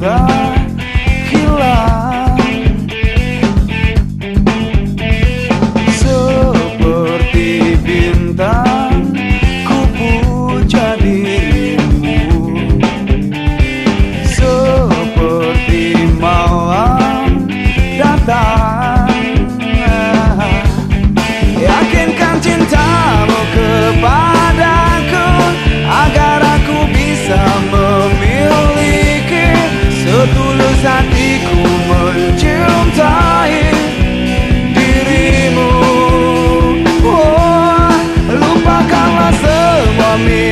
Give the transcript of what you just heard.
Yeah. saat ku mencintai dirimu. Oh, Lupakanlah semua mimpi